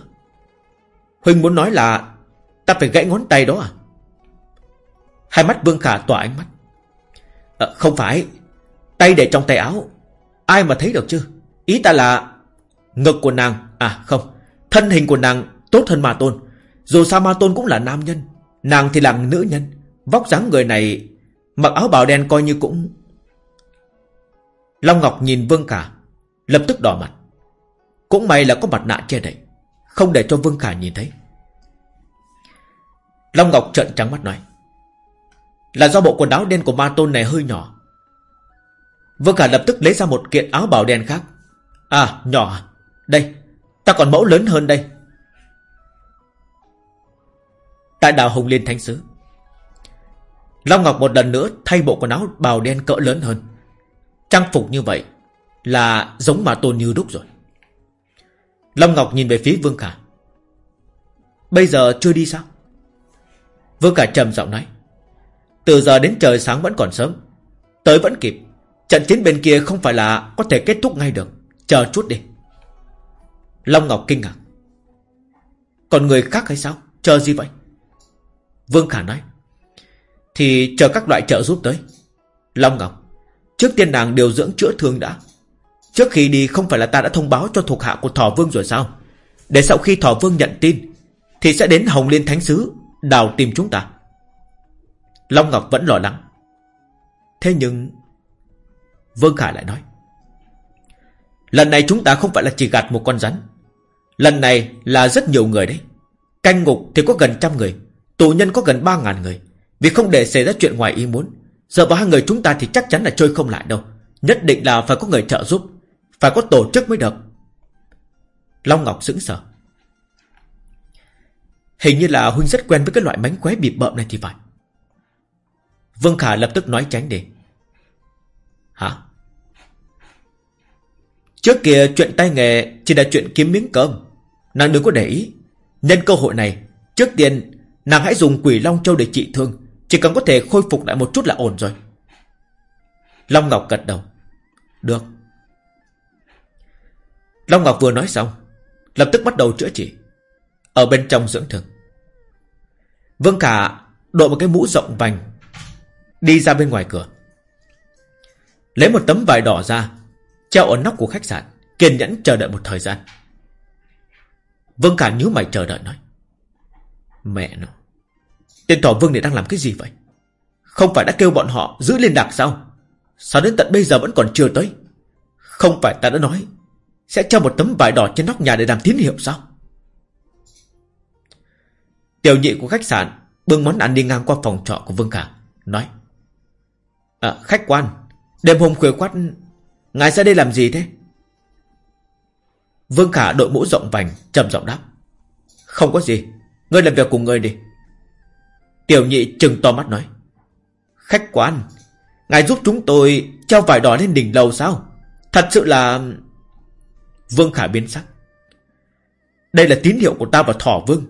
Huynh muốn nói là Ta phải gãy ngón tay đó à? Hai mắt Vương Khả tỏa ánh mắt. À, Không phải. Tay để trong tay áo. Ai mà thấy được chứ? Ý ta là Ngực của nàng. À không. Thân hình của nàng tốt hơn Ma Tôn. Dù sao Ma Tôn cũng là nam nhân. Nàng thì là nữ nhân, Vóc dáng người này, Mặc áo bào đen coi như cũng. Long Ngọc nhìn Vương Khả, Lập tức đỏ mặt. Cũng may là có mặt nạ che đậy, Không để cho Vương Khả nhìn thấy. Long Ngọc trợn trắng mắt nói, Là do bộ quần áo đen của ma tôn này hơi nhỏ. Vương Khả lập tức lấy ra một kiện áo bào đen khác. À nhỏ à. Đây, Ta còn mẫu lớn hơn đây. Tại đảo Hồng Liên Thánh Sứ. Long Ngọc một lần nữa thay bộ quần áo bào đen cỡ lớn hơn. Trang phục như vậy Là giống mà tôn như đúc rồi. Long Ngọc nhìn về phía Vương Khả. Bây giờ chưa đi sao? Vương Khả trầm giọng nói. Từ giờ đến trời sáng vẫn còn sớm. Tới vẫn kịp. Trận chiến bên kia không phải là có thể kết thúc ngay được. Chờ chút đi. Long Ngọc kinh ngạc. Còn người khác hay sao? Chờ gì vậy? Vương Khả nói, Thì chờ các loại trợ giúp tới. Long Ngọc, Trước tiên nàng điều dưỡng chữa thương đã. Trước khi đi không phải là ta đã thông báo cho thuộc hạ của Thỏ Vương rồi sao? Để sau khi Thỏ Vương nhận tin, Thì sẽ đến Hồng Liên Thánh Sứ Đào tìm chúng ta. Long Ngọc vẫn lo lắng. Thế nhưng Vương Khải lại nói, Lần này chúng ta không phải là chỉ gạt một con rắn. Lần này là rất nhiều người đấy. Canh ngục thì có gần trăm người. Tù nhân có gần ba ngàn người Vì không để xảy ra chuyện ngoài ý muốn Giờ ba người chúng ta thì chắc chắn là chơi không lại đâu Nhất định là phải có người trợ giúp Phải có tổ chức mới được Long Ngọc sững sờ Hình như là Huynh rất quen với cái loại bánh khóe bịp bợm này thì phải Vương Khả lập tức nói tránh đi Hả? Trước kia chuyện tay nghề chỉ là chuyện kiếm miếng cơm. Nàng đừng có để ý. Nhân cơ hội này, trước tiên nàng hãy dùng quỷ Long Châu để trị thương. Chỉ cần có thể khôi phục lại một chút là ổn rồi. Long Ngọc gật đầu. Được. Long Ngọc vừa nói xong, lập tức bắt đầu chữa trị. Ở bên trong dưỡng thương. Vương Khả đội một cái mũ rộng vành đi ra bên ngoài cửa. Lấy một tấm vải đỏ ra Treo ở nóc của khách sạn Kiên nhẫn chờ đợi một thời gian Vương Khả nhíu mày chờ đợi nói Mẹ nó. Tên Thỏ Vương này đang làm cái gì vậy? Không phải đã kêu bọn họ giữ liên lạc sao? Sao đến tận bây giờ vẫn còn chưa tới? Không phải ta đã nói Sẽ cho một tấm vải đỏ trên nóc nhà để làm tín hiệu sao? Tiểu nhị của khách sạn Bưng món ăn đi ngang qua phòng trọ của Vương Khả Nói à, Khách quan Đêm hôm khuya khoát Ngài ra đây làm gì thế? Vương Khả đội mũ rộng vành trầm giọng đáp Không có gì. Ngươi làm việc cùng ngươi đi. Tiểu nhị trừng to mắt nói. Khách quan Ngài giúp chúng tôi treo vải đỏ lên đỉnh lầu sao? Thật sự là Vương Khả biến sắc. Đây là tín hiệu của ta và Thỏ Vương.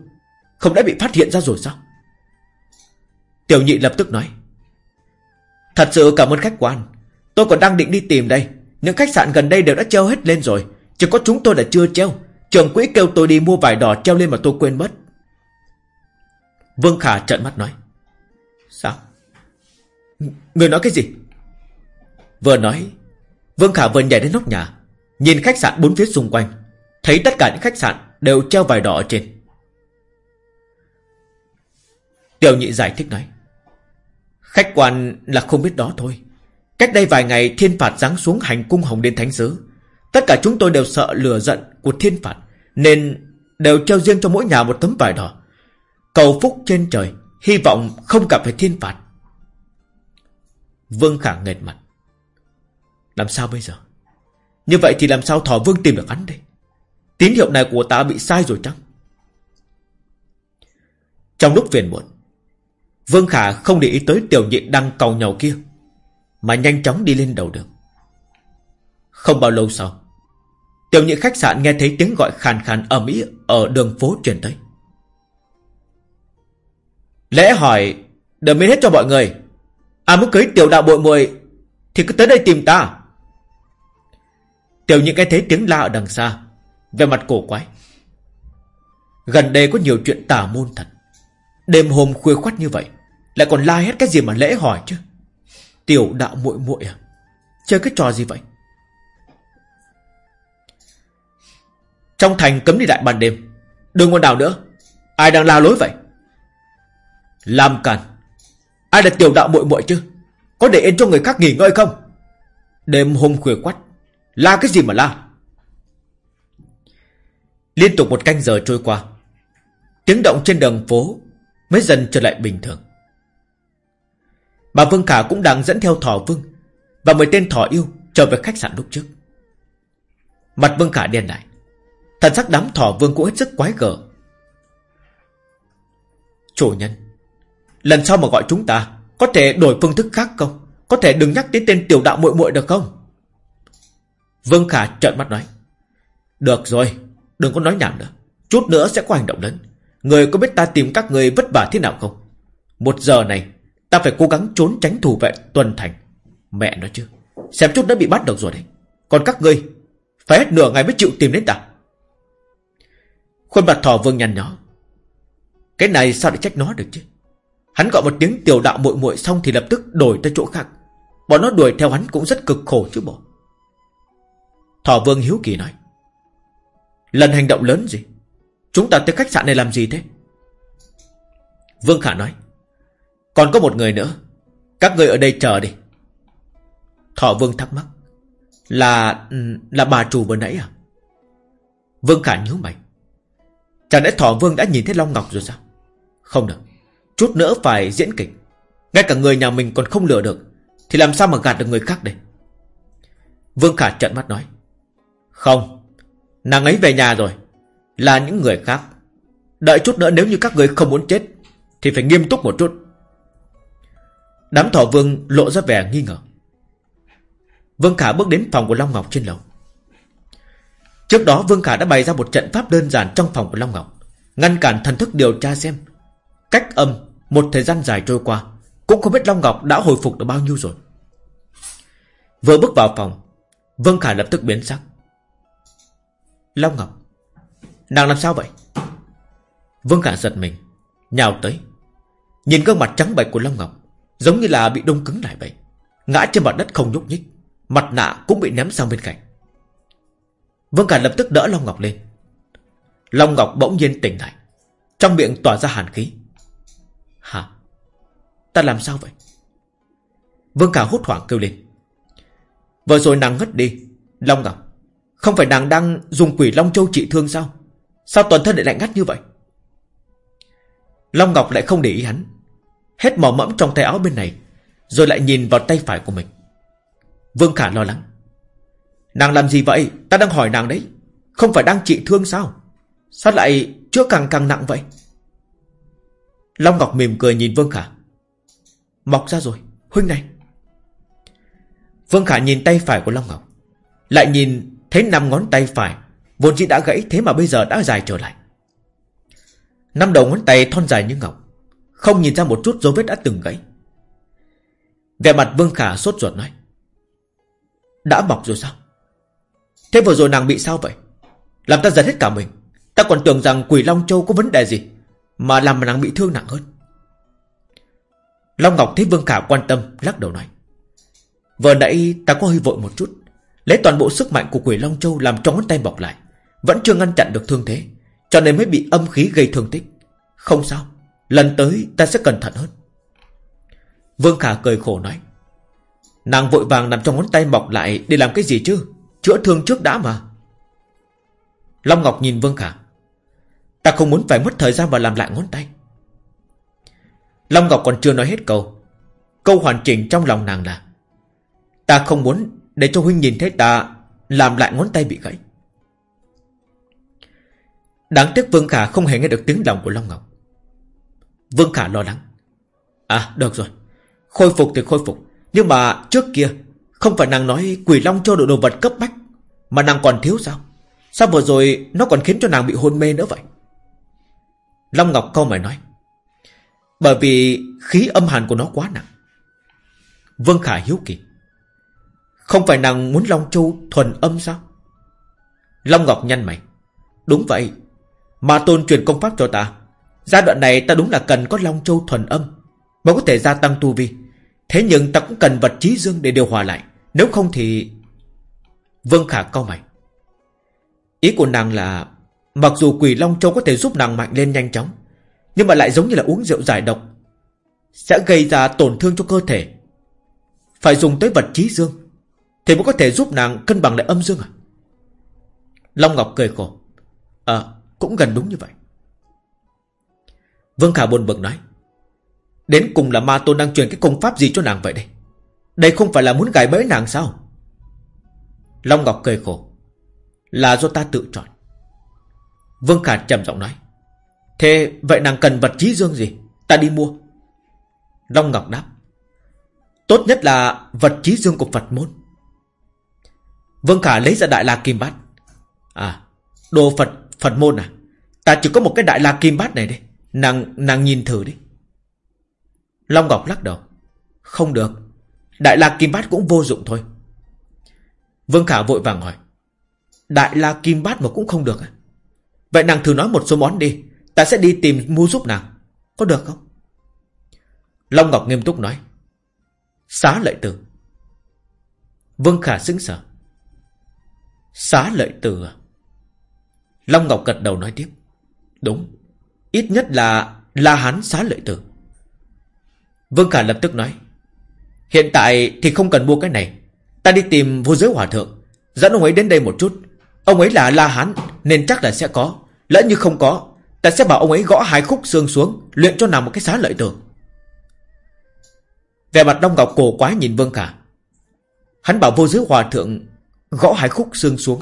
Không đã bị phát hiện ra rồi sao? Tiểu nhị lập tức nói. Thật sự cảm ơn khách quan Tôi còn đang định đi tìm đây. Những khách sạn gần đây đều đã treo hết lên rồi. Chỉ có chúng tôi là chưa treo. Trường quỹ kêu tôi đi mua vải đỏ treo lên mà tôi quên mất. Vương Khả trợn mắt nói. Sao? Người nói cái gì? Vừa nói Vương Khả vừa nhảy đến nóc nhà Nhìn khách sạn bốn phía xung quanh Thấy tất cả những khách sạn đều treo vải đỏ ở trên. Tiểu nhị giải thích nói Khách quan là không biết đó thôi. Cách đây vài ngày thiên phạt giáng xuống hành cung hồng đến thánh giới, Tất cả chúng tôi đều sợ lừa giận của thiên phạt Nên đều treo riêng cho mỗi nhà một tấm vải đỏ. Cầu phúc trên trời, Hy vọng không gặp phải thiên phạt. Vương Khả nghệt mặt. Làm sao bây giờ? Như vậy thì làm sao thỏ vương tìm được hắn đây? Tín hiệu này của ta bị sai rồi chăng? Trong lúc phiền muộn, Vương Khả không để ý tới tiểu nhị đang cầu nhau kia, Mà nhanh chóng đi lên đầu đường. Không bao lâu sau, Tiểu nhị khách sạn nghe thấy tiếng gọi khàn khàn ầm ĩ Ở đường phố truyền tới. Lẽ hỏi, Đợi mới hết cho mọi người. À muốn cưới tiểu đạo bội muội Thì cứ tới đây tìm ta. Tiểu nhị nghe thấy tiếng la ở đằng xa Về mặt cổ quái. Gần đây có nhiều chuyện tà môn thật. Đêm hôm khuya khoắt như vậy, Lại còn la hết cái gì mà lễ hỏi chứ? Tiểu đạo muội muội à Chơi cái trò gì vậy? Trong thành cấm đi đại ban đêm, Đừng còn đào nữa. Ai đang la lối vậy? Làm càn. Ai là tiểu đạo muội muội chứ? Có để yên cho người khác nghỉ ngơi không? Đêm hôm khuya quắt, La cái gì mà la? Liên tục một canh giờ trôi qua, Tiếng động trên đường phố Mới dần trở lại bình thường. Bà Vương Khả cũng đang dẫn theo Thỏ Vương Và mười tên Thỏ Yêu Trở về khách sạn lúc trước. Mặt Vương Khả đen lại, Thần sắc đám Thỏ Vương cũng hết sức quái gở. Chủ nhân Lần sau mà gọi chúng ta, Có thể đổi phương thức khác không? Có thể đừng nhắc đến tên tiểu đạo muội muội được không? Vương Khả trợn mắt nói. Được rồi, Đừng có nói nhảm nữa. Chút nữa sẽ có hành động lớn. Người có biết ta tìm các người vất vả thế nào không? Một giờ này, Ta phải cố gắng trốn tránh thủ vệ tuần thành. Mẹ nói chứ, Xem chút đã bị bắt được rồi đấy. Còn các ngươi Phải hết nửa ngày mới chịu tìm đến ta. Khuôn mặt thỏ vương nhăn nhó. Cái này sao để trách nó được chứ? Hắn gọi một tiếng tiểu đạo muội muội xong thì lập tức đổi tới chỗ khác. Bọn nó đuổi theo hắn cũng rất cực khổ chứ bộ. Thỏ Vương Hiếu Kỳ nói. Lần hành động lớn gì? Chúng ta tới khách sạn này làm gì thế? Vương Khả nói. Còn có một người nữa. Các người ở đây chờ đi. Thọ Vương thắc mắc. Là... là bà chủ vừa nãy à? Vương Khả nhíu mày. Chẳng lẽ Thọ Vương đã nhìn thấy Long Ngọc rồi sao? Không được. Chút nữa phải diễn kịch. Ngay cả người nhà mình còn không lừa được, Thì làm sao mà gạt được người khác đây? Vương Khả trợn mắt nói, Không, Nàng ấy về nhà rồi, Là những người khác. Đợi chút nữa nếu như các người không muốn chết, Thì phải nghiêm túc một chút. Đám thỏ vương lộ ra vẻ nghi ngờ. Vương Khả bước đến phòng của Long Ngọc trên lầu. Trước đó, Vương Khả đã bày ra một trận pháp đơn giản trong phòng của Long Ngọc, Ngăn cản thần thức điều tra xem Cách âm một thời gian dài trôi qua, Cũng không biết Long Ngọc đã hồi phục được bao nhiêu rồi. Vừa bước vào phòng, Vương Khả lập tức biến sắc. Long Ngọc, Nàng làm sao vậy? Vương Khả giật mình, Nhào tới. Nhìn gương mặt trắng bệch của Long Ngọc, Giống như là bị đông cứng lại vậy. Ngã trên mặt đất không nhúc nhích, Mặt nạ cũng bị ném sang bên cạnh. Vương Khả lập tức đỡ Long Ngọc lên. Long Ngọc bỗng nhiên tỉnh lại, Trong miệng tỏa ra hàn khí. Ta làm sao vậy? Vương Khả hốt hoảng kêu lên. Vừa rồi nàng ngất đi. Long Ngọc Không phải nàng đang dùng quỷ Long Châu trị thương sao? Sao toàn thân lại lạnh ngắt như vậy? Long Ngọc lại không để ý hắn. Hết mỏ mẫm trong tay áo bên này, Rồi lại nhìn vào tay phải của mình. Vương Khả lo lắng. Nàng làm gì vậy? Ta đang hỏi nàng đấy. Không phải đang trị thương sao? Sao lại chữa càng càng nặng vậy? Long Ngọc mỉm cười nhìn Vương Khả. Mọc ra rồi, Huynh này. Vương Khả nhìn tay phải của Long Ngọc, Lại nhìn thấy năm ngón tay phải Vốn dĩ đã gãy thế mà bây giờ đã dài trở lại. Năm đầu ngón tay thon dài như ngọc, Không nhìn ra một chút dấu vết đã từng gãy. Về mặt Vương Khả sốt ruột nói, Đã mọc rồi sao? Thế vừa rồi nàng bị sao vậy? Làm ta giật hết cả mình. Ta còn tưởng rằng quỷ Long Châu có vấn đề gì Mà làm mà nàng bị thương nặng hơn. Long Ngọc thấy Vương Khả quan tâm, Lắc đầu nói. Vừa nãy ta có hơi vội một chút. Lấy toàn bộ sức mạnh của quỷ Long Châu Làm cho ngón tay bọc lại. Vẫn chưa ngăn chặn được thương thế, Cho nên mới bị âm khí gây thương tích. Không sao, Lần tới ta sẽ cẩn thận hơn. Vương Khả cười khổ nói. Nàng vội vàng nằm trong ngón tay bọc lại Để làm cái gì chứ? Chữa thương trước đã mà. Long Ngọc nhìn Vương Khả. Ta không muốn phải mất thời gian mà làm lại ngón tay. Long Ngọc còn chưa nói hết câu. Câu hoàn chỉnh trong lòng nàng là, Ta không muốn để cho huynh nhìn thấy ta Làm lại ngón tay bị gãy. Đáng tiếc Vương Khả không hề nghe được tiếng lòng của Long Ngọc. Vương Khả lo lắng À được rồi, Khôi phục thì khôi phục, Nhưng mà trước kia Không phải nàng nói quỷ long cho đồ đồ vật cấp bách, Mà nàng còn thiếu sao? Sao vừa rồi nó còn khiến cho nàng bị hôn mê nữa vậy? Long Ngọc câu mày nói bởi vì khí âm hàn của nó quá nặng. Vương Khả hiếu kỳ. Không phải nàng muốn Long Châu thuần âm sao? Long Ngọc nhăn mày. Đúng vậy. Mà tôn truyền công pháp cho ta. Giai đoạn này ta đúng là cần có Long Châu thuần âm. Mới có thể gia tăng tu vi. Thế nhưng ta cũng cần vật trí dương để điều hòa lại. Nếu không thì Vương Khả cau mày. Ý của nàng là, Mặc dù quỷ Long Châu có thể giúp nàng mạnh lên nhanh chóng nhưng mà lại giống như là uống rượu giải độc, Sẽ gây ra tổn thương cho cơ thể. Phải dùng tới vật trí dương Thì mới có thể giúp nàng cân bằng lại âm dương à? Long Ngọc cười khổ. Ờ cũng gần đúng như vậy. Vương Khả buồn bực nói, Đến cùng là ma tôn đang truyền cái công pháp gì cho nàng vậy đây? Đây không phải là muốn gài bẫy nàng sao? Long Ngọc cười khổ. Là do ta tự chọn. Vương Khả trầm giọng nói Thế vậy nàng cần vật trí dương gì? Ta đi mua. Long Ngọc đáp. Tốt nhất là vật trí dương của Phật môn. Vương Khả lấy ra đại la kim bát. À Đồ Phật Phật môn à? Ta chỉ có một cái đại la kim bát này đi. Nàng nàng nhìn thử đi. Long Ngọc lắc đầu. Không được. Đại la kim bát cũng vô dụng thôi. Vương Khả vội vàng hỏi. Đại la kim bát mà cũng không được à? Vậy nàng thử nói một số món đi. Ta sẽ đi tìm mua giúp nàng. Có được không? Long Ngọc nghiêm túc nói. Xá lợi tử. Vương Khả xứng sở Xá lợi tử à? Long Ngọc gật đầu nói tiếp. Đúng. Ít nhất là La Hán xá lợi tử. Vương Khả lập tức nói. Hiện tại thì không cần mua cái này. Ta đi tìm vô giới hòa thượng. Dẫn ông ấy đến đây một chút. Ông ấy là La Hán, Nên chắc là sẽ có. Lỡ như không có Ta sẽ bảo ông ấy gõ hai khúc xương xuống, Luyện cho nằm một cái xá lợi tử Về mặt Đông Ngọc cổ quá nhìn Vương Khả. Hắn bảo vô giới hòa thượng Gõ hai khúc xương xuống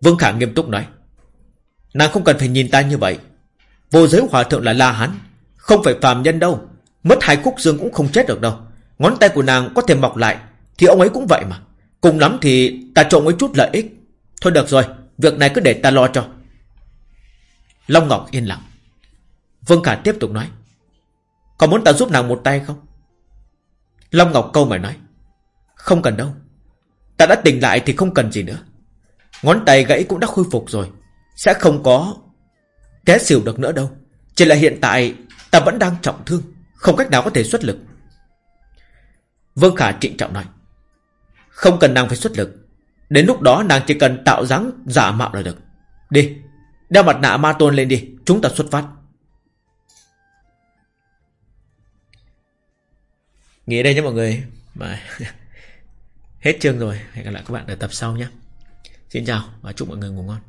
Vương Khả nghiêm túc nói, Nàng không cần phải nhìn ta như vậy. Vô giới hòa thượng là La Hán, Không phải phàm nhân đâu, Mất hai khúc xương cũng không chết được đâu. Ngón tay của nàng có thể mọc lại, Thì ông ấy cũng vậy mà. Cùng lắm thì ta cho ông ấy chút lợi ích. Thôi được rồi, Việc này cứ để ta lo cho. Long Ngọc yên lặng. Vương Khả tiếp tục nói, Có muốn ta giúp nàng một tay không? Long Ngọc câu mày nói, Không cần đâu. Ta đã tỉnh lại thì không cần gì nữa. Ngón tay gãy cũng đã khôi phục rồi. Sẽ không có Té xỉu được nữa đâu. Chỉ là hiện tại, ta vẫn đang trọng thương. Không cách nào có thể xuất lực. Vương Khả trịnh trọng nói, Không cần nàng phải xuất lực. Đến lúc đó nàng chỉ cần tạo dáng giả mạo là được. Đi. Đeo mặt nạ ma tôn lên đi, Chúng ta xuất phát. Nghỉ đây nhé mọi người. Mà Hết chương rồi. Hẹn gặp lại các bạn ở tập sau nhé. Xin chào và chúc mọi người ngủ ngon.